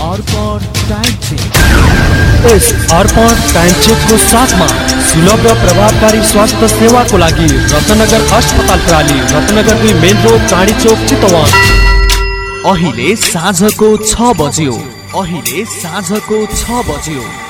अर्पण time साथमा सुलभ र प्रभावकारी स्वास्थ्य सेवाको लागि रत्नगर अस्पताल प्राली रत्नगर दुई मेन रोड चाँडी चोक चितवन। अहिले साँझको छ बज्यो। अहिले साँझको छ बज्यो।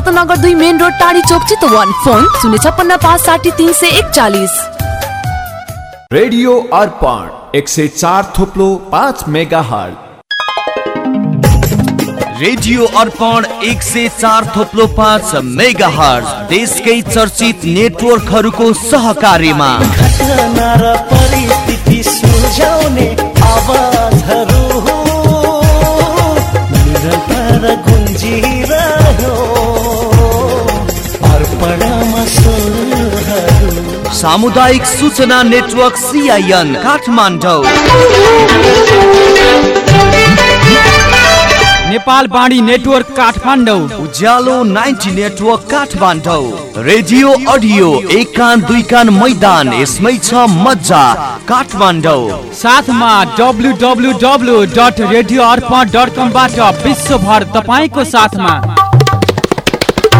रत्नगर दुई मेन रोड टाढी चोक चितवन। फोन शून्य छप्पन्न पाँच साठी तिन सय एकचालिस। रेडियो अर्पण एक सय चार थोप्लो पाँच मेगा हल रेडियो अर्पण एक सय चार थोप्लो पाँच मेगा हर्ज देशकै चर्चित नेटवर्कहरूको सहकार्यमा। घटना र परिस्थिति सुल्झाउने आवाजहरू। निरन्तर सामुदायिक सूचना network CIN Kathmandu. Nepal Bani network Kathmandu. Ujyaalo ninety network Kathmandu. Radio audio एक कान दुई कान मैदान यसमै छ मजा काठमाडौँ। साथमा W W W dot radio Arpan dot कमबाट विश्वभर तपाईँको साथमा।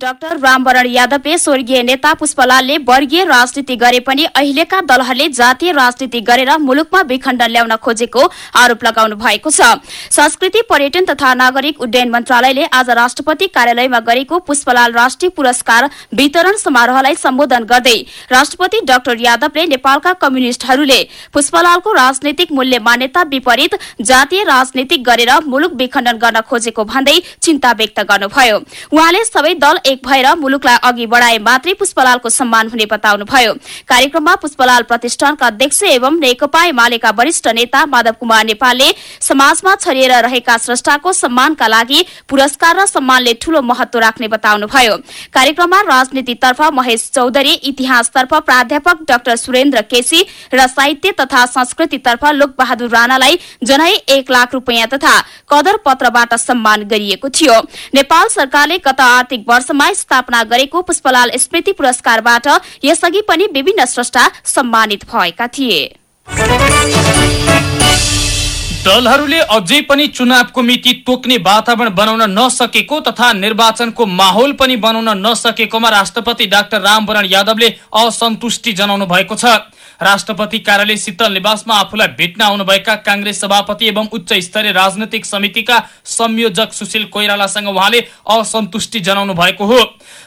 डाक्टर रामवरण यादवले स्वर्गीय नेता पुष्पलालले वर्गीय राजनीति गरे पनि अहिलेका दलहरूले जातीय राजनीति गरेर मुलुकमा विखण्डन ल्याउन खोजेको आरोप लगाउनु भएको छ। संस्कृति पर्यटन तथा नागरिक उड्डयन मन्त्रालयले आज राष्ट्रपति कार्यालयमा गरेको पुष्पलाल राष्ट्रिय पुरस्कार वितरण समारोहलाई सम्बोधन गर्दै राष्ट्रपति डाक्टर यादवले नेपालका कम्युनिष्टहरूले पुष्पलालको राजनैतिक मूल्य मान्यता विपरीत जातीय राजनीतिक गरेर मुलुक विखण्डन गर्न खोजेको भन्दै चिन्ता व्यक्त गर्नुभयो। उहाँले सबै दल एक भएर मुलुकलाई अघि बढाए मात्रै पुष्पलालको सम्मान हुने बताउनुभयो कार्यक्रममा पुष्पलाल प्रतिष्ठानका अध्यक्ष एवं नेकपा एमालेका वरिष्ठ नेता माधव कुमार नेपालले समाजमा छरिएर रहेका स्रष्टाको सम्मानका लागि पुरस्कार र सम्मानले ठूलो महत्व राख्ने बताउनुभयो कार्यक्रममा राजनीतितर्फ महेश चौधरी इतिहासतर्फ प्राध्यापक डाक्टर सुरेन्द्र केसी र साहित्य तथा संस्कृतितर्फ लोकबहादुर राणालाई जनै एक लाख रूपियाँ तथा कदर पत्रबाट सम्मान गरिएको थियो। नेपाल सरकारले गत आर्थिक वर्षमा स्थापना गरेको पुष्पलाल स्मृति पुरस्कारबाट यसअघि पनि विभिन्न स्रष्टा सम्मानित भएका थिए। दलहरूले अझै पनि चुनावको मिति तोक्ने वातावरण बनाउन नसकेको तथा निर्वाचनको माहौल पनि बनाउन नसकेकोमा राष्ट्रपति डाक्टर रामवरण यादवले असन्तुष्टि जनाउनु भएको छ। राष्ट्रपति कार्यालय शीतल निवासमा आफूलाई भेट्न आउनुभएका काङ्ग्रेस सभापति एवं उच्च स्तरीय राजनैतिक समितिका संयोजक सुशील कोइरालासँग उहाँले असन्तुष्टि जनाउनु भएको हो।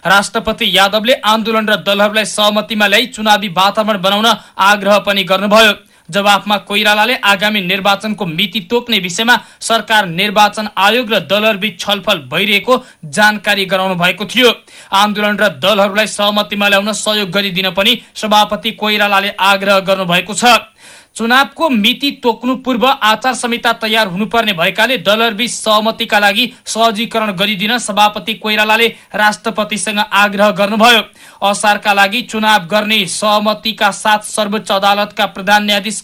राष्ट्रपति यादवले आन्दोलन र दलहरूलाई सहमतिमा ल्याई चुनावी वातावरण बनाउन आग्रह पनि गर्नुभयो। जवाफमा कोइरालाले आगामी निर्वाचनको मिति तोक्ने विषयमा सरकार निर्वाचन आयोग र दलहरूबीच छलफल भइरहेको जानकारी गराउनु भएको थियो। आन्दोलन र दलहरूलाई सहमतिमा ल्याउन सहयोग गरिदिन पनि सभापति कोइरालाले आग्रह गर्नुभएको छ। चुनावको मिति तोक्नु पूर्व आचार संहिता तयार हुनुपर्ने भएकाले डलरबीच सहमतिका लागि सहजीकरण गरिदिन सभापति कोइरालाले राष्ट्रपतिसँग आग्रह गर्नुभयो। असारका लागि चुनाव गर्ने सहमतिका साथ सर्वोच्च अदालतका प्रधान न्यायाधीश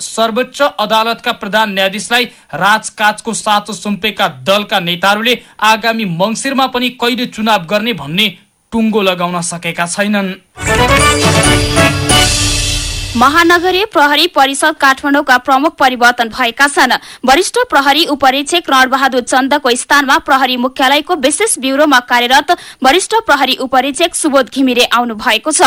सर्वोच्च अदालतका प्रधान न्यायाधीशलाई राजकाजको साँचो सुम्पेका दलका नेताहरूले आगामी मङ्सिरमा पनि कहिले चुनाव गर्ने भन्ने टुङ्गो लगाउन सकेका छैनन्। महानगरीय प्रहरी परिषद काठमाडौँका प्रमुख परिवर्तन भएका छन्। वरिष्ठ प्रहरी उपरीक्षक रणबहादुर चन्दको स्थानमा प्रहरी मुख्यालयको विशेष ब्यूरोमा कार्यरत वरिष्ठ प्रहरी उपरीक्षक सुबोध घिमिरे आउनु भएको छ।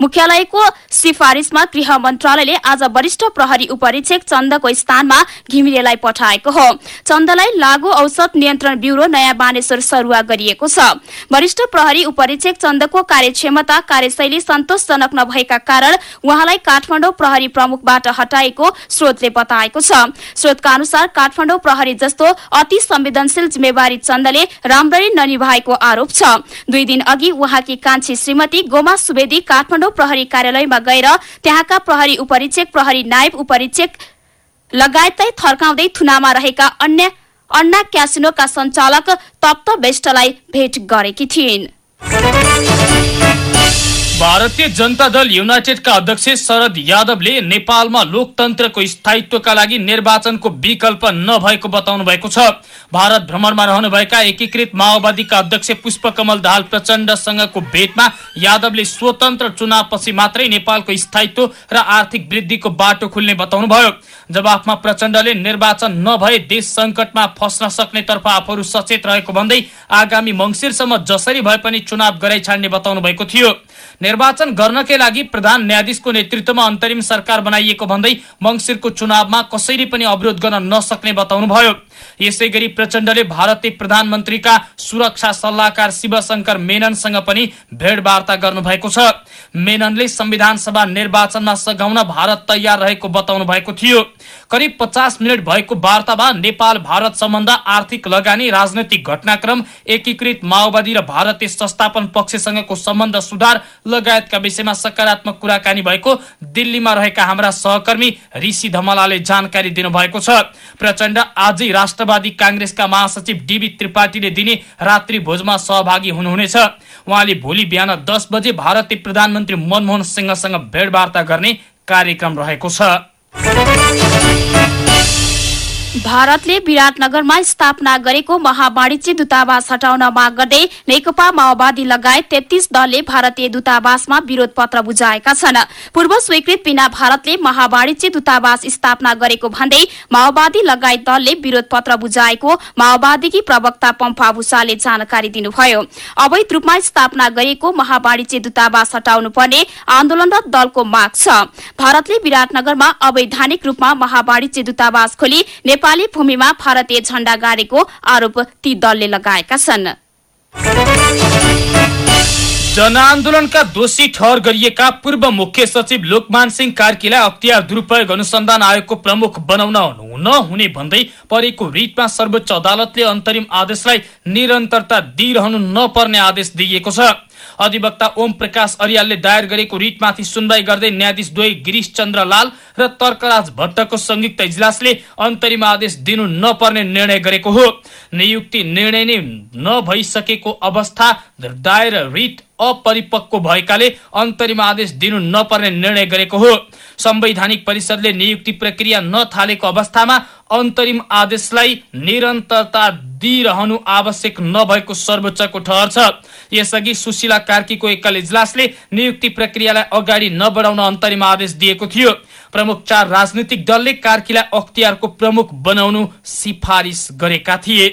मुख्यालयको सिफारिसमा गृह मन्त्रालयले आज वरिष्ठ प्रहरी उपरीक्षक चन्दको स्थानमा घिमिरेलाई पठाएको हो। चन्दलाई लागू औषध नियन्त्रण ब्यूरो नयाँ बानेश्वर सरुवा गरिएको छ। वरिष्ठ प्रहरी उपरीक्षक चन्दको कार्यक्षमता कार्यशैली सन्तोषजनक नभएका कारण उहाँलाई काठमाडौँ प्रहरी प्रमुखबाट हटाएको स्रोतले बताएको छ। स्रोतका अनुसार काठमाडौँ प्रहरी जस्तो अति संवेदनशील जिम्मेवारी चन्दले राम्ररी ननिभाएको आरोप छ। दुई दिन अघि उहाँकी कान्छी श्रीमती गोमा सुवेदी काठमाडौँ प्रहरी कार्यालयमा गएर त्यहाँका प्रहरी उपरीक्षक प्रहरी नायब उपरीक्षक लगायतै थर्काउँदै थुनामा रहेका अन्य अन्ना क्यासिनोका सञ्चालक तप्त बेष्टलाई भेट गरेकी थिइन्। भारतीय जनता दल युनाइटेडका अध्यक्ष शरद यादवले नेपालमा लोकतन्त्रको स्थायित्वका लागि निर्वाचनको विकल्प नभएको बताउनु भएको छ। भारत भ्रमणमा रहनुभएका एकीकृत माओवादीका अध्यक्ष पुष्पकमल दाहाल प्रचण्डसँगको भेटमा यादवले स्वतन्त्र चुनावपछि मात्रै नेपालको स्थायित्व र आर्थिक वृद्धिको बाटो खुल्ने बताउनुभयो। जवाफमा प्रचण्डले निर्वाचन नभए देश संकटमा फस्न सक्ने तर्फ आफूहरू सचेत रहेको भन्दै आगामी मङ्सिरसम्म जसरी भए पनि चुनाव गराइ छाड्ने बताउनु भएको थियो। निर्वाचन गर्नकै लागि प्रधान न्यायाधीशको नेतृत्वमा अन्तरिम सरकार बनाइएको भन्दै मङ्सिरको चुनावमा कसैले पनि अवरोध गर्न नसक्ने बताउनुभयो। यसै गरी प्रचण्डले भारतीय प्रधानमन्त्रीका सुरक्षा सल्लाहकार शिवशंकर मेननसँग पनि भेटवार्ता गर्नुभएको छ। मेननले संविधान सभा निर्वाचनमा सघाउन भारत तयार रहेको बताउनु भएको थियो। करिब पचास मिनट भएको वार्तामा नेपाल भारत सम्बन्ध आर्थिक लगानी राजनैतिक घटनाक्रम एकीकृत माओवादी र भारतीय संस्थापन पक्षसँगको सम्बन्ध सुधार लगायतका विषयमा सकारात्मक कुराकानी भएको दिल्लीमा रहेका हाम्रा सहकर्मी ऋषि धमलाले जानकारी दिनुभएको छ। प्रचण्ड आजै राष्ट्रवादी काङ्ग्रेसका महासचिव डिबी त्रिपाठीले दिने रात्रि भोजमा सहभागी हुनुहुनेछ। उहाँले भोलि बिहान दस बजे भारतीय प्रधानमन्त्री मनमोहन सिंहसँग भेटवार्ता गर्ने कार्यक्रम रहेको छ। भारतले विराटनगरमा स्थापना गरेको महावाणिज्य दूतावास हटाउन माग गर्दै नेकपा माओवादी लगायत तेत्तीस दलले भारतीय दूतावासमा विरोध पत्र बुझाएका छन्। पूर्व स्वीकृत बिना भारतले महावाणिज्य दूतावास स्थापना गरेको भन्दै माओवादी लगायत दलले विरोध पत्र बुझाएको माओवादीकी प्रवक्ता पम्फा भूषालले जानकारी दिनुभयो। अवैध रूपमा स्थापना गरिएको महावाणिज्य दूतावास हटाउनु पर्ने आन्दोलनरत दलको माग छ। भारतले विराटनगरमा अवैधानिक रूपमा महावाणिज्य दूतावास खोली भूमिमा भारतीय झण्डा गाडेको आरोप ती दलले लगाएका छन्। जनआन्दोलनका दोषी ठहर गरिएका पूर्व मुख्य सचिव लोकमान सिंह कार्कीलाई अख्तियार दुरूपयोग अनुसन्धान आयोगको प्रमुख बनाउन नहुने भन्दै परेको रिटमा सर्वोच्च अदालतले अन्तरिम आदेशलाई निरन्तरता दिइरहनु नपर्ने आदेश दिइएको छ। अधिवक्ता ओम प्रकाश अरियालले दायर गरेको रिटमाथि सुनवाई गर्दै न्यायाधीश द्वय गिरीश चन्द्र लाल र तर्कराज भट्टको संयुक्त इजलासले अन्तरिम आदेश दिनु नपर्ने निर्णय गरेको हो। नियुक्ति निर्णय नै नभइसकेको अवस्था दायर रिट अपरिपक्व भएकाले अन्तरिम आदेश दिनु नपर्ने निर्णय गरेको हो। संवैधानिक परिषदले नियुक्ति प्रक्रिया नथालेको अवस्थामा अन्तरिम आदेशलाई निरन्तरता दिइरहनु आवश्यक नभएको सर्वोच्चको ठहर छ। यसअघि सुशीला कार्कीको एकल इजलासले नियुक्ति प्रक्रियालाई अगाडि नबढाउन अन्तरिम आदेश दिएको थियो। प्रमुख चार राजनीतिक दलले कार्कीलाई अख्तियारको प्रमुख बनाउनु सिफारिस गरेका थिए।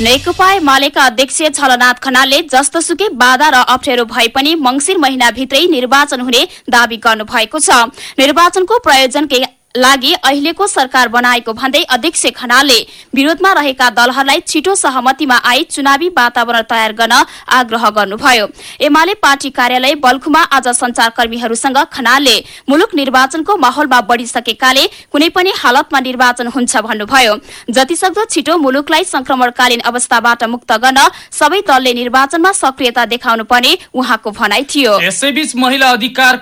नेकपा एमालेका अध्यक्ष झलनाथ खनालले जस्तोसुकै बाधा र अप्ठ्यारो भए पनि मंगिर महिनाभित्रै निर्वाचन हुने दावी गर्नु भएको छ। निर्वाचनको प्रयोजनकै लागि अहिलेको सरकार बनाएको भन्दै अध्यक्ष खनालले विरोधमा रहेका दलहरूलाई छिटो सहमतिमा आई चुनावी वातावरण तयार गर्न आग्रह गर्नुभयो। एमाले पार्टी कार्यालय बल्खुमा आज संचारकर्मीहरूसँग खनालले मुलुक निर्वाचनको माहौलमा बढ़िसकेकाले कुनै पनि हालतमा निर्वाचन हुन्छ भन्नुभयो। जतिसक्दो छिटो मुलुकलाई संक्रमणकालीन अवस्थाबाट मुक्त गर्न सबै दलले निर्वाचनमा सक्रियता देखाउनु पर्ने उहाँको भनाइ थियो। यसैबीच महिला अधिकार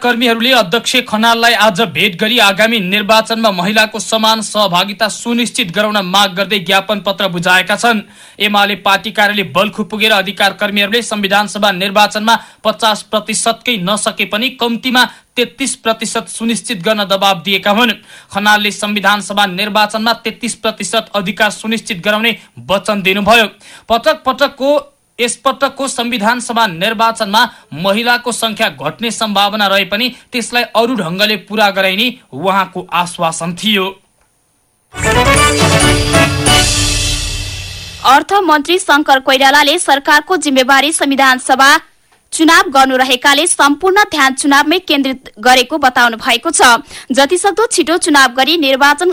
अध्यक्ष खनाललाई आज भेट गरी आगामी निर्वाचनमा महिलाको समान सहभागिता सुनिश्चित गराउन माग गर्दै ज्ञापन पत्र बुझाएका छन्। एमाले पार्टी कार्यालय बल्खु पुगेर अधिकार कर्मीहरूले संविधान सभा निर्वाचनमा पचास प्रतिशतकै नसके पनि कम्तीमा तेत्तीस प्रतिशत सुनिश्चित गर्न दबाव दिएका हुन्। खनालले संविधान सभा निर्वाचनमा तेत्तीस प्रतिशत अधिकार सुनिश्चित गराउने वचन दिनुभयो। पटक पटकको यसपटकको संविधान सभा निर्वाचनमा महिलाको संख्या घट्ने सम्भावना रहे पनि त्यसलाई अरू ढंगले पूरा गराइने उहाँको आश्वासन थियो। अर्थमन्त्री शंकर कोइरालाले सरकारको जिम्मेवारी संविधान सभा चुनाव गर्नु रहेकाले सम्पूर्ण ध्यान चुनावमै केन्द्रित गरेको बताउनु भएको छ। जतिसक्दो छिटो चुनाव गरी निर्वाचन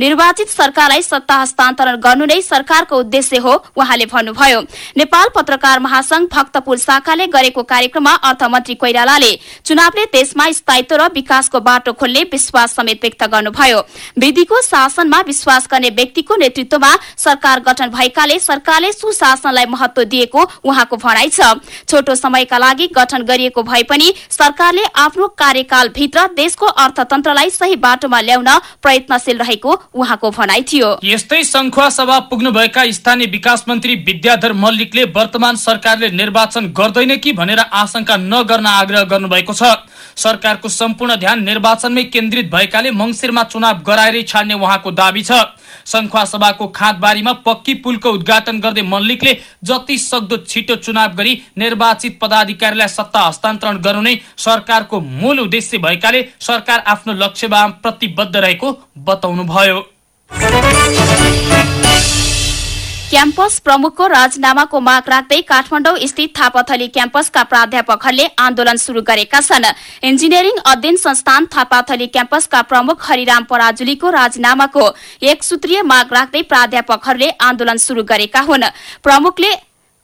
निर्वाचित सरकारलाई सत्ता हस्तान्तरण गर्नु नै सरकारको उद्देश्य हो उहाँले भन्नुभयो। नेपाल पत्रकार महासंघ भक्तपुर शाखाले गरेको कार्यक्रममा अर्थमन्त्री कोइरालाले चुनावले देशमा स्थायित्व र विकासको बाटो खोल्ने विश्वास समेत व्यक्त गर्नुभयो। विधिको शासनमा विश्वास गर्ने व्यक्तिको नेतृत्वमा सरकार गठन भएकाले सरकारले सुशासनलाई महत्व दिएको उहाँको भनाइ छ। छोटो समयका लागि गठन गरिएको भए पनि सरकारले आफ्नो कार्यकालभित्र देशको अर्थतन्त्रलाई सही बाटोमा ल्याउन प्रयत्नशील रहेको उहाँको भनाइ थियो। यस्तै संखुवा सभा पुग्नुभएका स्थानीय विकास मन्त्री विद्याधर मल्लिकले वर्तमान सरकारले निर्वाचन गर्दैन कि भनेर आशंका नगर्न आग्रह गर्नुभएको छ। सरकारको सम्पूर्ण ध्यान निर्वाचनमै केन्द्रित भएकाले मंगिरमा चुनाव गराएरै छाड्ने उहाँको दावी छ। संखुवा सभाको खाँदबारीमा पक्की पुलको उद्घाटन गर्दै मल्लिकले जति सक्दो छिटो चुनाव गरी निर्वाचित पदाधिकारीलाई सत्ता हस्तान्तरण गर्नु नै सरकारको मूल उद्देश्य भएकाले सरकार आफ्नो लक्ष्यमा प्रतिबद्ध रहेको बताउनुभयो। क्याम्पस प्रमुखको राजीनामाको माग राख्दै काठमाडौँ स्थित थापाथली क्याम्पसका प्राध्यापकहरूले आन्दोलन शुरू गरेका छन्। इन्जिनियरिङ अध्ययन संस्थान थापाथली क्याम्पसका प्रमुख हरिराम पराजुलीको राजीनामाको एक सूत्रीय माग राख्दै प्राध्यापकहरूले आन्दोलन शुरू गरेका हुन्। प्रमुखले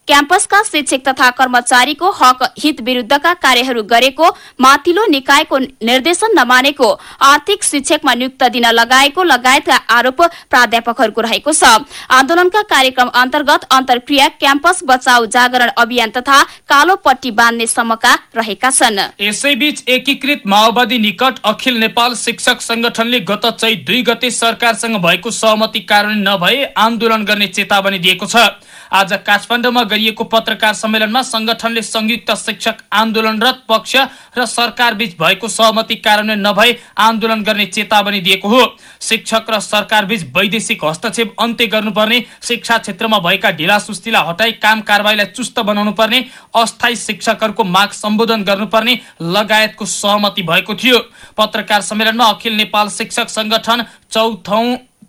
क्याम्पसका शिक्षक तथा कर्मचारीको हक हित विरूद्धका कार्यहरू गरेको माथिल्लो निकायको निर्देशन नमानेको आर्थिक शिक्षकमा नियुक्त दिन लगाएको लगायतका आरोप प्राध्यापकहरूको रहेको छ। आन्दोलनका कार्यक्रम अन्तर्गत अन्तर्क्रिया क्याम्पस बचाउ जागरण अभियान तथा कालो पट्टी बाँध्ने सम्मका रहेका छन्। यसैबीच एकीकृत माओवादी निकट अखिल नेपाल शिक्षक संगठनले गत चैत दुई गते सरकारसँग भएको सहमति कार्यान्वयन नभए आन्दोलन गर्ने चेतावनी दिएको छ। आज काठमाडौँमा गरिएको पत्रकार सम्मेलनमा संगठनले संयुक्त शिक्षक आन्दोलनरत पक्ष र सरकार बीच भएको सहमति कार्यान्वयन नभए आन्दोलन गर्ने चेतावनी दिएको हो। शिक्षक र सरकार बीच वैदेशिक हस्तक्षेप अन्त्य गर्नुपर्ने शिक्षा क्षेत्रमा भएका ढिला सुस्तीलाई हटाई काम कारवाहीलाई चुस्त बनाउनु पर्ने अस्थायी शिक्षकहरूको माग सम्बोधन गर्नुपर्ने लगायतको सहमति भएको थियो। पत्रकार सम्मेलनमा अखिल नेपाल शिक्षक संगठन चौथौ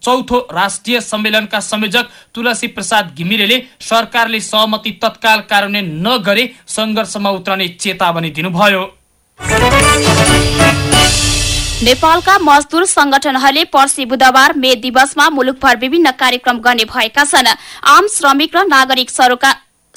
चौथो राष्ट्रिय सम्मेलनका संयोजक तुलसी प्रसाद घिमिरेले सरकारले सहमति तत्काल कार्यान्वयन नगरे संघर्षमा उत्रने चेतावनी दिनुभयो। नेपालका मजदुर संगठनहरूले पर्सि बुधबार मे दिवसमा मुलुकभर विभिन्न कार्यक्रम गर्ने भएका छन्। आम श्रमिक र नागरिक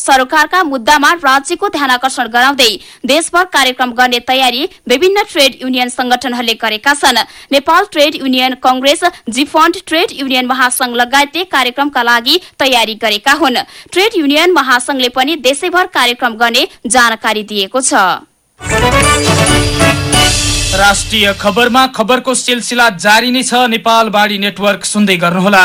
सरकारका मुद्दामा राज्यको ध्यान आकर्षण गराउँदै देशभर कार्यक्रम गर्ने तयारी विभिन्न ट्रेड युनियन संगठनहरूले गरेका छन्। नेपाल ट्रेड युनियन कंग्रेस जिफन्ड ट्रेड युनियन महासंघ लगायतले कार्यक्रमका लागि तयारी गरेका हुन्। ट्रेड युनियन महासंघले पनि देशैभर कार्यक्रम गर्ने जानकारी दिएको छ। राष्ट्रिय खबरमा खबरको सिलसिला जारी नै छ। नेपाल बाढी नेटवर्क सुन्दै गर्नुहोला।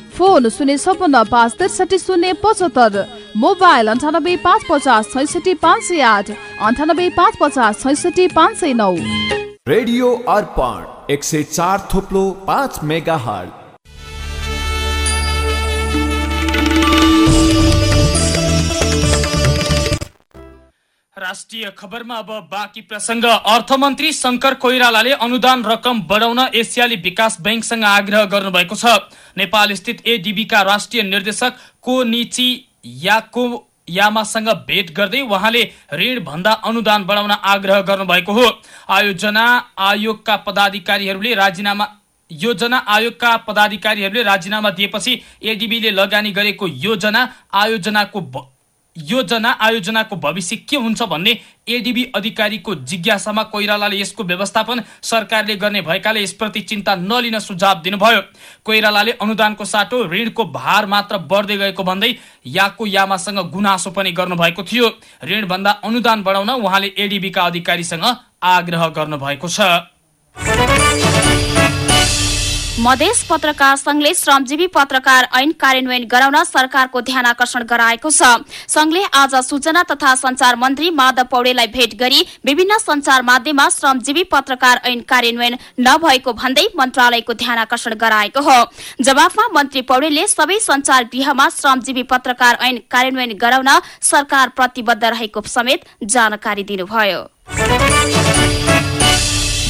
फोन शून्य छपन्न पाँच त्रिसठी शून्य पचहत्तर मोबाइल अन्ठानब्बे पाँच पचास छैसठी पाँच सय आठ अन्ठानब्बे पाँच पचास छैसठी पाँच सय नौ। रेडियो अर्पण एक सय चार थोप्लो पाँच मेगा हल राष्ट्रिय खबरमा अब बाँकी प्रसङ्ग। अर्थमन्त्री शङ्कर कोइरालाले अनुदान रकम बढाउन एसियाली विकास ब्याङ्कसँग आग्रह गर्नुभएको छ। नेपाल स्थित एडिबीका राष्ट्रिय निर्देशक कोनिची याको यामासँग भेट गर्दै उहाँले ऋण भन्दा अनुदान बढाउन आग्रह गर्नुभएको हो। आयोजना आयोगका पदाधिकारीहरूले राजीनामा योजना आयोगका पदाधिकारीहरूले राजीनामा दिएपछि एडिबीले लगानी गरेको योजना आयोजनाको योजना आयोजनाको भविष्य के हुन्छ भन्ने एडिबी अधिकारीको जिज्ञासामा कोइरालाले यसको व्यवस्थापन सरकारले गर्ने भएकाले यसप्रति चिन्ता नलिन सुझाव दिनुभयो। कोइरालाले अनुदानको साटो ऋणको भार मात्र बढ्दै गएको भन्दै याको यामासँग गुनासो पनि गर्नुभएको थियो। ऋणभन्दा अनुदान बढाउन उहाँले एडिबीका अधिकारीसँग आग्रह गर्नुभएको छ। मधेस पत्रकार संघले श्रमजीवी पत्रकार ऐन कार्यान्वयन गराउन सरकारको ध्यान आकर्षण गराएको छ। संघले आज सूचना तथा संचार मन्त्री माधव पौडेललाई भेट गरी विभिन्न संचार माध्यममा श्रमजीवी पत्रकार ऐन कार्यान्वयन नभएको भन्दै मन्त्रालयको ध्यान आकर्षण गराएको हो। जवाफमा मन्त्री पौडेलले सबै संचार गृहमा श्रमजीवी पत्रकार ऐन कार्यान्वयन गराउन सरकार प्रतिबद्ध रहेको समेत जानकारी दिनुभयो।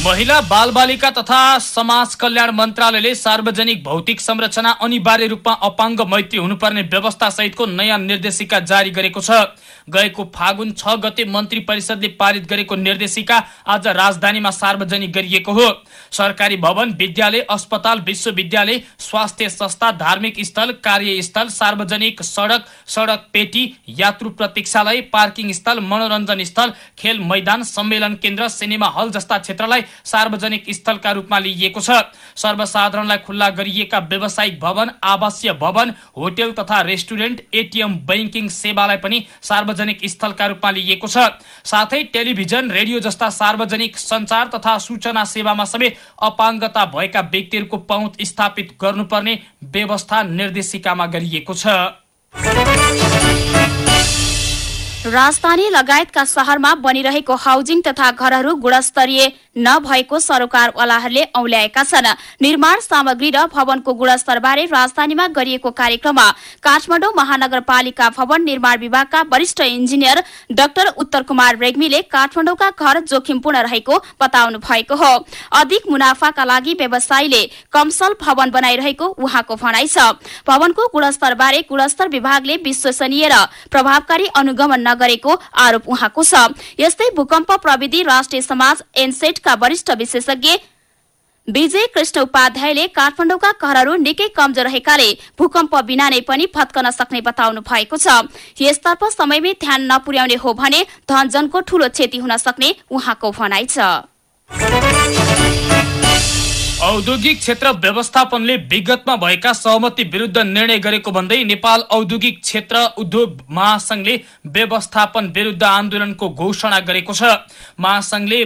महिला बालबालिका तथा समाज कल्याण मन्त्रालयले सार्वजनिक भौतिक संरचना अनिवार्य रूपमा अपाङ्ग मैत्री हुनुपर्ने व्यवस्था सहितको नयाँ निर्देशिका जारी गरेको छ। गएको फागुन छ गते मन्त्री परिषदले पारित गरेको निर्देशिका आज राजधानीमा सार्वजनिक गरिएको हो। सरकारी भवन विद्यालय अस्पताल विश्वविद्यालय स्वास्थ्य संस्था धार्मिक स्थल कार्यस्थल सार्वजनिक सडक सडक पेटी यात्रु प्रतीक्षालय पार्किङ स्थल मनोरञ्जन स्थल खेल मैदान सम्मेलन केन्द्र सिनेमा हल जस्ता क्षेत्रलाई सार्वजनिक स्थलका रूपमा लिइएको छ। सर्वसाधारणलाई खुल्ला गरिएका व्यावसायिक भवन आवासीय भवन होटेल तथा रेस्टुरेन्ट एटिएम बैङ्किङ सेवालाई पनि सार्वजनिक स्थलका रूपमा लिइएको छ। साथै टेलिभिजन रेडियो जस्ता सार्वजनिक सञ्चार तथा सूचना सेवामा समेत अपाङ्गता भएका व्यक्तिहरूको पहुँच स्थापित गर्नुपर्ने व्यवस्था निर्देशिकामा गरिएको छ। राजधानी लगायतका शहरमा बनिरहेको हाउसिङ तथा घरहरू गुणस्तरीय नभएको सरोकारवालाहरूले औल्याएका छन्। निर्माण सामग्री र भवनको गुणस्तरबारे राजधानीमा गरिएको कार्यक्रममा काठमाडौँ महानगरपालिका भवन निर्माण विभागका वरिष्ठ इन्जिनियर डाक्टर उत्तर कुमार रेग्मीले काठमाडौँका घर जोखिमपूर्ण रहेको बताउनु भएको हो। अधिक मुनाफाका लागि व्यवसायीले कमसल भवन बनाइरहेको उहाँको भनाइ छ। भवनको गुणस्तरबारे गुणस्तर विभागले विश्वसनीय र प्रभावकारी अनुगमन नगरेको आरोप उहाँको छ। यस्तै भूकम्प प्रविधि राष्ट्रिय समाज एनसेटका वरिष्ठ विशेषज्ञ विजय कृष्ण उपाध्यायले काठमाडौँका घरहरू निकै कमजोर रहेकाले भूकम्प बिना नै पनि भत्कन सक्ने बताउनु भएको छ। यसतर्फ समयमै ध्यान नपुर्याउने हो भने धनजनको ठूलो क्षति हुन सक्ने उहाँको भनाइ छ। औद्योगिक क्षेत्र व्यवस्थापनले विगतमा भएका सहमति विरुद्ध निर्णय गरेको भन्दै नेपाल औद्योगिक क्षेत्र उद्योग महासंघले व्यवस्थापन विरुद्ध आन्दोलनको घोषणा गरेको छ। महासंघले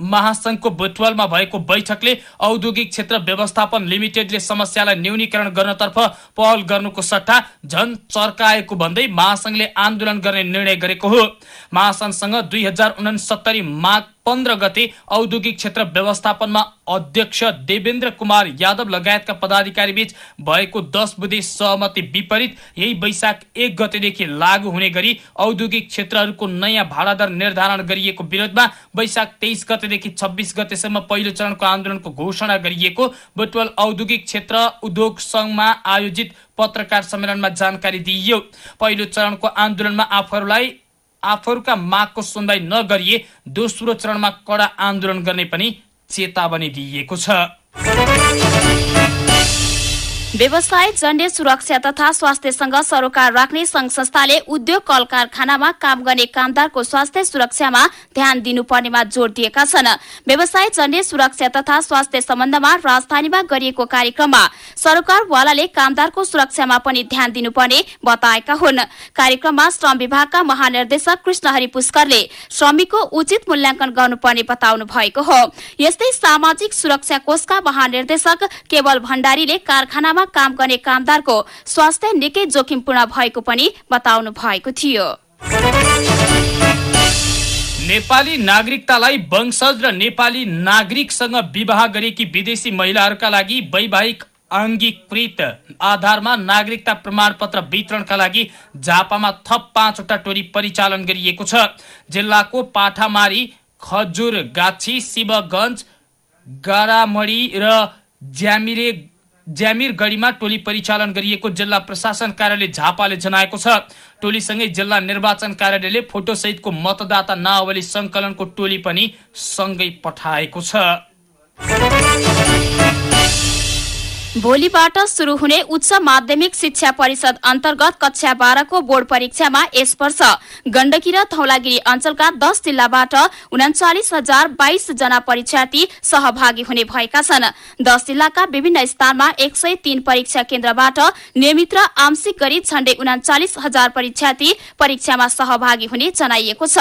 महासंघको बुटवलमा भएको बैठकले औद्योगिक क्षेत्र व्यवस्थापन लिमिटेडले समस्यालाई न्यूनीकरण गर्नतर्फ पहल गर्नुको सट्टा झन चर्काएको भन्दै महासंघले आन्दोलन गर्ने निर्णय गरेको हो। महासंघसँग दुई हजार उनसत्तरी माघ पन्ध्र गते औद्योगिक क्षेत्र व्यवस्थापनमा अध्यक्ष देवेन्द्र कुमार यादव लगायतका पदाधिकारी बीच भएको दस बुधे सहमति विपरीत यही वैशाख एक गतेदेखि लागू हुने गरी औद्योगिक क्षेत्रहरूको नयाँ भाडादर निर्धारण गरिएको विरोधमा वैशाख तेइस गतेदेखि छब्बिस गतेसम्म पहिलो चरणको आन्दोलनको घोषणा गरिएको बुटवल औद्योगिक क्षेत्र उद्योग संघमा आयोजित पत्रकार सम्मेलनमा जानकारी दिइयो। पहिलो चरणको आन्दोलनमा आफूहरूलाई आफूहरूका मागको सुनवाई नगरिए दोस्रो चरणमा कडा आन्दोलन गर्ने पनि चेतावनी दिइएको छ। व्यवसाय जन्य सुरक्षा तथा स्वास्थ्यसँग सरोकार राख्ने संघ संस्थाले उद्योग कल कारखानामा काम गर्ने कामदारको स्वास्थ्य सुरक्षामा ध्यान दिनुपर्नेमा जोड़ दिएका छन्। व्यवसाय जन्य सुरक्षा तथा स्वास्थ्य सम्बन्धमा राजधानीमा गरिएको कार्यक्रममा सरोकारवालाले कामदारको सुरक्षामा पनि ध्यान दिनुपर्ने बताएका हुन्। कार्यक्रममा श्रम विभागका महानिर्देशक कृष्णहरि पुष्करले श्रमिकको उचित मूल्याङ्कन गर्नुपर्ने बताउनु भएको हो। यस्तै सामाजिक सुरक्षा कोषका महानिर्देशक केवल भण्डारीले कारखानामा काम गर्ने कामदारको स्वास्थ्य निकै जोखिमपूर्ण भएको पनि बताउनु भएको थियो। नेपाली नागरिकतालाई वंशज र नेपाली नागरिकसँग विवाह गरेकी विदेशी महिलाहरूका लागि वैवाहिक अङ्गीकृत आधारमा नागरिकता प्रमाणपत्र वितरणका लागि झापामा थप पाँचवटा टोली परिचालन गरिएको छ। जिल्लाको पाठामारी खजुर गाछी शिवगञ्ज गारामडी र ज्यामिरे ज्यामिरगढीमा टोली परिचालन गरिएको जिल्ला प्रशासन कार्यालय झापाले जनाएको छ। टोलीसँगै जिल्ला निर्वाचन कार्यालयले फोटोसहितको मतदाता नावली संकलनको टोली पनि सँगै पठाएको छ। भोलिबाट शुरू हुने उच्च माध्यमिक शिक्षा परिषद अन्तर्गत कक्षा बाह्रको बोर्ड परीक्षामा यस वर्ष गण्डकी र धौलागिरी अञ्चलका दस जिल्लाबाट उन्चालिस हजार बाइस जना परीक्षार्थी सहभागी हुने भएका छन्। दस जिल्लाका विभिन्न स्थानमा एक सय तीन परीक्षा केन्द्रबाट नियमित र आंशिक गरी झण्डै उन्चालिस हजार परीक्षार्थी परीक्षामा सहभागी हुने जनाइएको छ।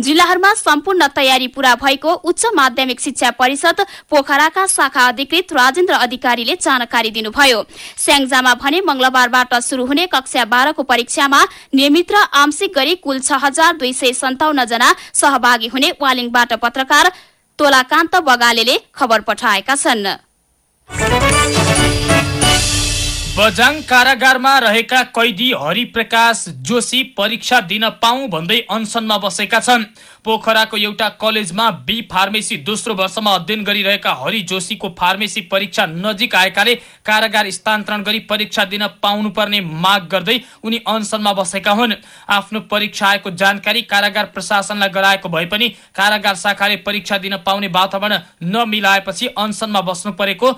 जिल्लाहरूमा सम्पूर्ण तयारी पूरा भएको उच्च माध्यमिक शिक्षा परिषद पोखराका शाखा अधिकृत राजेन्द्र अधिकारीले जानकारी जानकारी दिनुभयो। स्याङ्जामा भने मंगलबारबाट शुरू हुने कक्षा बाह्रको परीक्षामा नियमित र आंशिक गरी कुल छ हजार दुई सय सन्ताउन्न जना सहभागी हुने वालिङबाट पत्रकार तोलाकान्त बगालेले खबर पठाएका छन्। बजाङ कारागारमा रहेका कैदी हरिप्रकाश जोशी परीक्षा दिन पाऊ भन्दै अनसनमा बसेका छन्। पोखराको एउटा कलेजमा बी फार्मेसी दोस्रो वर्षमा अध्ययन गरिरहेका हरि जोशीको फार्मेसी परीक्षा नजिक आएकाले कारागार स्थानान्तरण गरी परीक्षा दिन पाउनुपर्ने माग गर्दै उनी अनसनमा बसेका हुन्। आफ्नो परीक्षा आएको जानकारी कारागार प्रशासनलाई गराएको भए पनि कारागार शाखाले परीक्षा दिन पाउने वातावरण नमिलाएपछि अनसनमा बस्नु परेको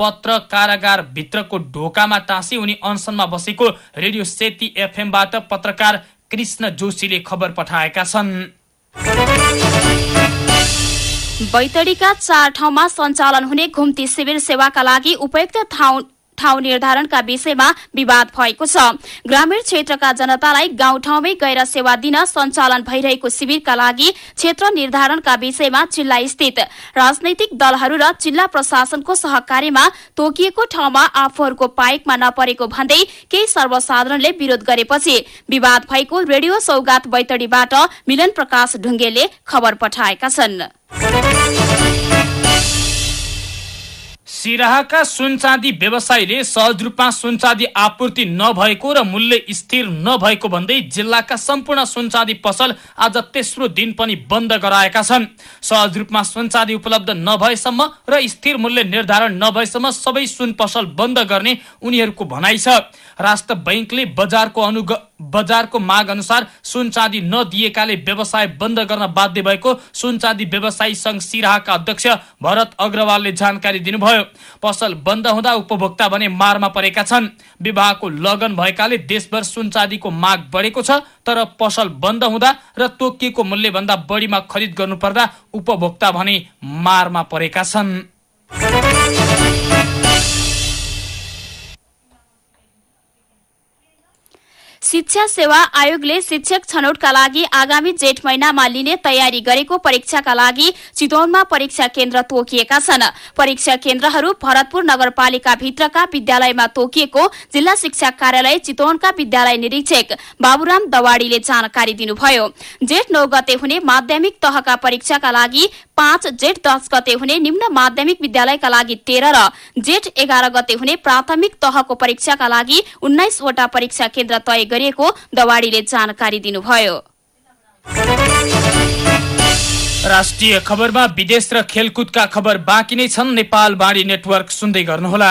पत्र कारागार भित्रको ढोकामा टाँसी उनी अनसनमा बसेको रेडियो सेती एफएमबाट पत्रकार कृष्ण जोशीले खबर पठाएका छन्। बैतडीका चार ठाउँमा सञ्चालन हुने घुम्ती शिविर सेवाका लागि उपयुक्त ठाउँ ठाउँ निर्धारणका विषयमा विवाद भएको छ। ग्रामीण क्षेत्रका जनतालाई गाउँठाउँमै गएर सेवा दिन सञ्चालन भइरहेको शिविरका लागि क्षेत्र निर्धारणका विषयमा जिल्ला स्थित राजनैतिक दलहरू र जिल्ला प्रशासनको सहकार्यमा तोकिएको ठाउँमा आफूहरूको पाइकमा नपरेको भन्दै केही सर्वसाधारणले विरोध गरेपछि विवाद भएको रेडियो सौगात बैतडीबाट मिलन प्रकाश ढुङ्गेले खबर पठाएका छन्। सिराहाका सुनचाँदी व्यवसायीले सहज रूपमा सुनचाँदी आपूर्ति नभएको र मूल्य स्थिर नभएको भन्दै जिल्लाका सम्पूर्ण सुनचाँदी पसल आज तेस्रो दिन पनि बन्द गराएका छन्। सहज रूपमा सुनचाँदी उपलब्ध नभएसम्म र स्थिर मूल्य निर्धारण नभएसम्म सबै सुन पसल बन्द गर्ने उनीहरूको भनाइ छ। राष्ट्र बैङ्कले बजारको अनुग बजारको माग अनुसार सुन चाँदी नदिएकाले व्यवसाय बन्द गर्न बाध्य भएको सुन चाँदी व्यवसायी संघ सिराहाका अध्यक्ष भरत अग्रवालले जानकारी दिनुभयो। पसल बन्द हुँदा उपभोक्ता भने मारमा परेका छन्। विवाहको लगन भएकाले देशभर सुन चाँदीको माग बढेको छ तर पसल बन्द हुँदा र तोकिएको मूल्यभन्दा बढीमा खरिद गर्नुपर्दा उपभोक्ता भने मारमा परेका छन्। शिक्षा सेवा आयोगले शिक्षक छनौटका लागि आगामी जेठ महिनामा लिने तयारी गरेको परीक्षाका लागि चितवनमा परीक्षा केन्द्र तोकिएका छन्। परीक्षा केन्द्रहरू भरतपुर नगरपालिका भित्रका विद्यालयमा तोकिएको जिल्ला शिक्षा कार्यालय चितवनका विद्यालय निरीक्षक बाबुराम दवाडीले जानकारी दिनुभयो। जेठ नौ गते हुने माध्यमिक तहका परीक्षाका लागि पाँच जेठ दस गते हुने निम्न माध्यमिक विद्यालयका लागि तेह्र र जेठ एघार गते हुने प्राथमिक तहको परीक्षाका लागि उन्नाइसवटा परीक्षा केन्द्र तय गरिएको दवाडीले जानकारी दिनुभयो। राष्ट्रिय खबरमा विदेश र खेलकुदका खबर बाँकी नै छन्। नेपाल बाणी नेटवर्क सुन्दै गर्नुहोला।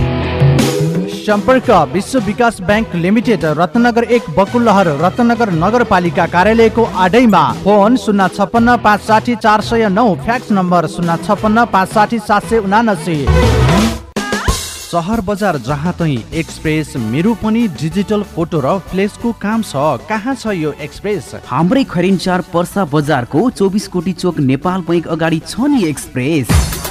सम्पर्क विश्व विकास ब्याङ्क लिमिटेड रत्नगर एक बकुलहर रत्नगर नगरपालिका कार्यालयको आडैमा। फोन शून्य छपन्न पाँच साठी चार सय नौ फ्याक्स नम्बर शून्य छपन्न पाँच साठी सात सय उनासी। सहर बजार जहाँ तै एक्सप्रेस मेरो पनि डिजिटल फोटो र फ्लेसको काम छ। कहाँ छ यो एक्सप्रेस? हाम्रै खरिन्चार पर्सा बजारको चौबिस कोटी चोक नेपाल बैङ्क अगाडि छ नि एक्सप्रेस।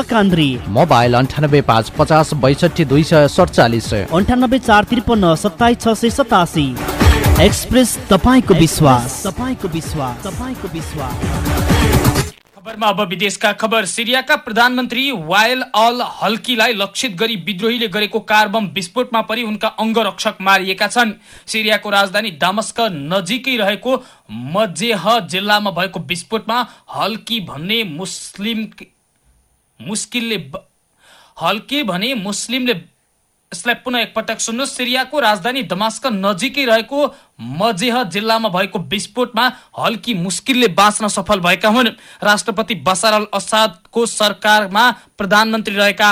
लकान्द्री मोबाइल अन्ठानब्बे पाँच पचास बैसठी दुई सय सडचालिस। अन्ठानब्बे चार त्रिपन्न सत्ताइस छ सय सतासी। एक्सप्रेस तपाईँको विश्वास। तपाईँको विश्वास। तपाईँको विश्वास। खबरमा अब विदेशका खबर। सिरियाका प्रधानमन्त्री वायल अल हल्कीलाई लक्षित गरी विद्रोहीले गरेको कार बम विस्फोटमा परि उनका अङ्गरक्षक मारिएका छन्। सिरियाको राजधानी दामस्क नजिकै रहेको मजेह जिल्लामा भएको विस्फोटमा हल्की भन्ने मुस्लिम मुस्किलले हल्के भने मुस्लिमले यसलाई पुनः एकपटक सुन्नुहोस्। सिरियाको राजधानी दमास्क नजिकै रहेको मजेह जिल्लामा भएको विस्फोटमा हल्की मुस्किलले बाँच्न सफल भएका हुन्। राष्ट्रपति बसार अल असादको सरकारमा प्रधानमन्त्री रहेका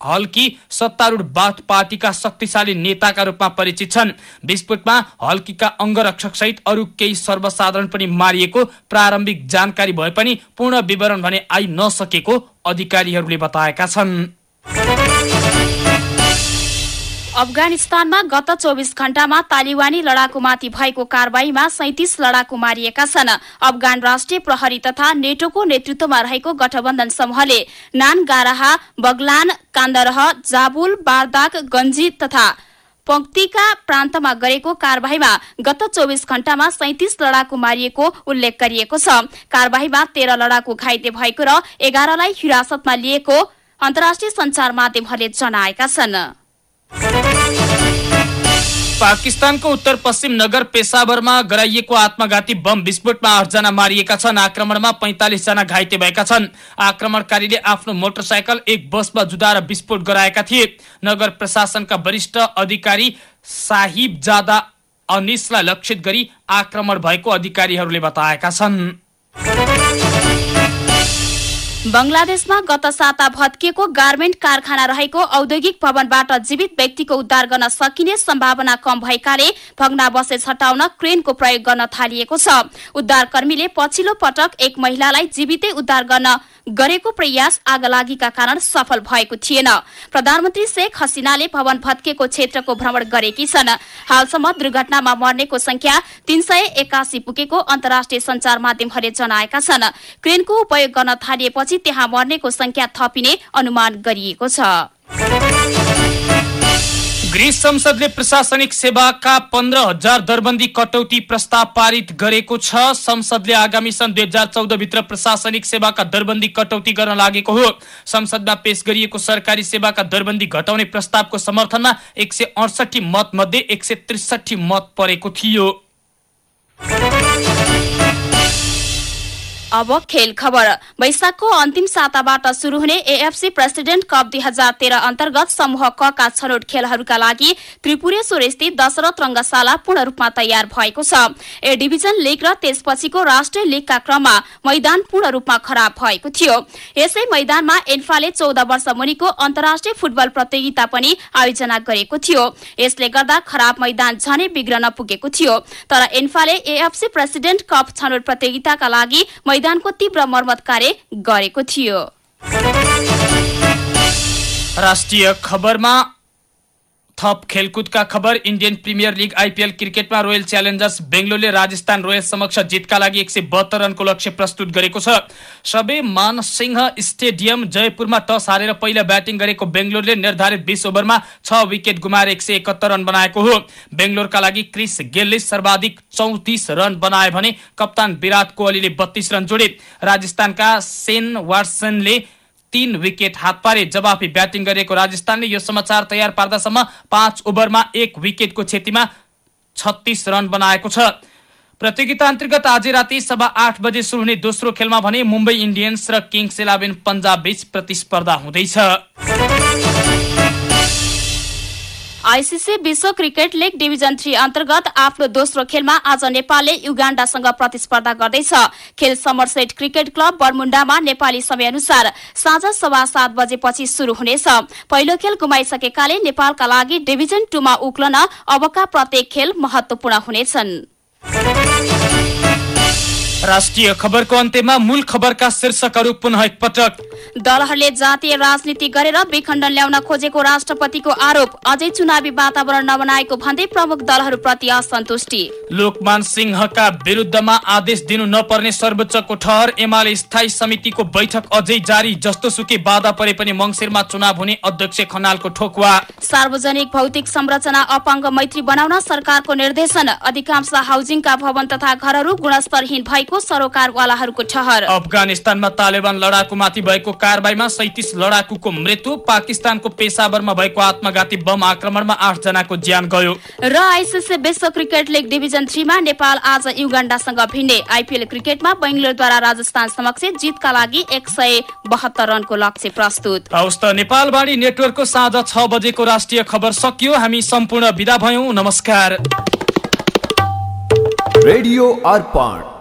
हल्की सत्तारूढ बाथ पार्टीका शक्तिशाली नेताका रूपमा परिचित छन्। विस्फोटमा हल्कीका अङ्गरक्षक सहित अरू केही सर्वसाधारण पनि मारिएको प्रारम्भिक जानकारी भए पनि पूर्ण विवरण भने आइ नसकेको अधिकारीहरूले बताएका छन्। अफगानिस्तानमा गत चौबिस घण्टामा तालिबानी लडाकुमाथि भएको कारवाहीमा सैतिस लडाकु मारिएका छन्। अफगान राष्ट्रिय प्रहरी तथा नेटोको नेतृत्वमा रहेको गठबन्धन समूहले नान गाराहा बगलान कान्दरह जाबुल बारदाक गन्जी तथा पंक्तिका प्रान्तमा गरेको कारवाहीमा गत चौबिस घण्टामा सैतिस लडाकु मारिएको उल्लेख गरिएको छ। कारवाहीमा तेह्र लडाकु घाइते भएको र एघारलाई हिरासतमा लिएको अन्तर्राष्ट्रिय संचार माध्यमहरूले जनाएका छन्। पाकिस्तानको उत्तर पश्चिम नगर पेसावरमा गराइएको आत्मघाती बम विस्फोटमा आठजना मारिएका छन्। आक्रमणमा जना घाइते भएका छन्। आक्रमणकारीले आफ्नो मोटरसाइकल एक बसमा जुदाएर विस्फोट गराएका थिए। नगर प्रशासनका वरिष्ठ अधिकारी साहिब जादा अनिसलाई लक्षित गरी आक्रमण भएको अधिकारीहरूले बताएका छन्। बंगलादेशमा गत साता भत्किएको गार्मेन्ट कारखाना रहेको औद्योगिक भवनबाट जीवित व्यक्तिको उद्धार गर्न सकिने सम्भावना कम भएकाले भग्नावशेष हटाउन क्रेनको प्रयोग गर्न थालिएको छ। उद्धारकर्मीले पछिल्लो पटक एक महिलालाई जीवितै उद्धार गर्न गरेको प्रयास आगलागीका कारण सफल भएको थिएन। प्रधानमन्त्री शेख हसिनाले भवन भत्केको क्षेत्रको भ्रमण गरेकी छन्। हालसम्म दुर्घटनामा मर्नेको संख्या तीन सय एकासी पुगेको अन्तर्राष्ट्रिय संचार माध्यमहरूले जनाएका छन्। क्रेनको उपयोग गर्न थालिएपछि त्यसपछि त्यहाँ मर्नेको संख्या थपिने अनुमान गरिएको छ। गृह संसदले प्रशासनिक सेवाका पन्ध्र हजार दरबन्दी कटौती प्रस्ताव पारित गरेको छ। संसदले आगामी सन् दुई हजार चौधभित्र प्रशासनिक सेवाका दरबन्दी कटौती गर्न लागेको हो। संसदमा पेश गरिएको सरकारी सेवाका दरबन्दी घटाउने प्रस्तावको समर्थनमा एक सय अडसठी मत मध्ये एक सय त्रिसठी मत परेको थियो। अब खेल खबर। वैशाखको अन्तिम साताबाट शुरू हुने एएफसी प्रेसिडेन्ट कप दुई हजार तेह्र अन्तर्गत समूह क का छनौट खेलहरूका लागि त्रिपुरेश्वर स्थित दशरथ रंगशाला पूर्ण रूपमा तयार भएको छ। ए डिभिजन लीग र त्यसपछिको राष्ट्रिय लीगका क्रममा मैदान पूर्ण रूपमा खराब भएको थियो। यसै मैदानमा एन्फाले चौध वर्ष मुनिको अन्तर्राष्ट्रिय फुटबल प्रतियोगिता पनि आयोजना गरेको थियो। यसले गर्दा खराब मैदान झनै बिग्रन पुगेको थियो। तर एन्फाले एएफसी प्रेसिडेन्ट कप छनौट प्रतियोगिताका लागि मैदानको तीव्र मर्मत कार्य गरेको थियो। राष्ट्रिय खबरमा थप खेलकुदका खबर इन्डियन प्रिमियर लिग आइपिएल क्रिकेटमा रोयल च्यालेन्जर्स बेङ्गलोरले राजस्थान रोयल्स समक्ष जितका लागि एक सय बहत्तर रनको लक्ष्य प्रस्तुत गरेको छ सबे मानसिंह स्टेडियम जयपुरमा टस हारेर पहिला ब्याटिङ गरेको बेङ्गलोरले निर्धारित बिस ओभरमा छ विकेट गुमाएर एक सय एकहत्तर रन बनाएको हो बेङ्गलोरका लागि क्रिस गेलले सर्वाधिक चौतिस रन बनाए भने कप्तान विराट कोहलीले बत्तीस रन जोडे राजस्थानका सेन वाट्सनले तीन विकेट हात पारे जवाफी ब्याटिङ गरेको राजस्थानले यो समाचार तयार पार्दासम्म पाँच ओभरमा एक विकेटको क्षतिमा छत्तीस रन बनाएको छ। प्रतियोगिता अन्तर्गत आज राति सभा आठ बजे शुरू हुने दोस्रो खेलमा भने मुम्बई इन्डियन्स र किङ्स इलेभेन पन्जाब बीच प्रतिस्पर्धा हुँदैछ। आइसिसी विश्व क्रिकेट लिग डिभिजन थ्री अन्तर्गत आफ्नो दोस्रो खेलमा आज नेपालले युगाण्डासँग प्रतिस्पर्धा गर्दैछ। खेल समरसेट क्रिकेट क्लब बर्मुण्डामा नेपाली समयअनुसार साँझ सवा सात बजेपछि शुरू हुनेछ। पहिलो खेल गुमाइसकेकाले नेपालका लागि डिभिजन टूमा उक्लन अबका प्रत्येक खेल महत्वपूर्ण हुनेछन्। राष्ट्रिय खबरको अन्त्यमा मूल खबरका शीर्षकहरू पुनः एकपटक। दलहरूले जातीय राजनीति गरेर विखण्डन ल्याउन खोजेको राष्ट्रपतिको आरोप। अझै चुनावी वातावरण नबनाएको भन्दै प्रमुख दलहरूप्रति असन्तुष्टि। लोकमान सिंहका विरुद्धमा आदेश दिनु नपर्ने सर्वोच्चको ठहर। एमाले स्थायी समितिको बैठक अझै जारी जस्तो सुकै बाधा परे पनि मङ्सिरमा चुनाव हुने अध्यक्ष खनालको ठोकुवा। सार्वजनिक भौतिक संरचना अपाङ्ग मैत्री बनाउन सरकारको निर्देशन। अधिकांश हाउसिङका भवन तथा घरहरू गुणस्तरहीन भएको सरोकारवालाहरूको ठहर। अफगानिस्तानमा तालिबान लडाकुमाथि भएको कारवाहीमा सैतिस लडाकुको मृत्यु पाकिस्तानको पेसावरमा भएको आत्मघाती बम आक्रमणमा आठ जनाको ज्यान गयो। र आइसिसी विश्व क्रिकेट लिग डिभिजन थ्रीमा नेपाल आज युगाण्डासँग भिड्ने आइपिएल क्रिकेटमा बेङ्गलोरद्वारा राजस्थान समक्ष जितका लागि एक सय बहत्तर रनको लक्ष्य प्रस्तुत। हवस् त नेपालवाणी नेटवर्कको साँझ छ बजेको राष्ट्रिय खबर सकियो। हामी सम्पूर्ण विदा भयौँ। नमस्कार। रेडियो अर्पण।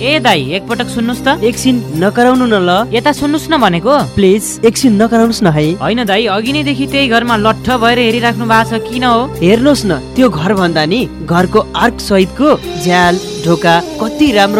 ए दाई एकपटक सुन्नुहोस् त। एकछिन नकराउनु न ल। यता सुन्नुहोस् न भनेको। प्लिज एकछिन नकराउनुहोस् न है। होइन दाई अघि नैदेखि त्यही घरमा लट्ठ भएर हेरिराख्नु भएको छ किन हो? हेर्नुहोस् न त्यो घर भन्दा नि घरको आर्क सहितको झ्याल ढोका कति राम्रो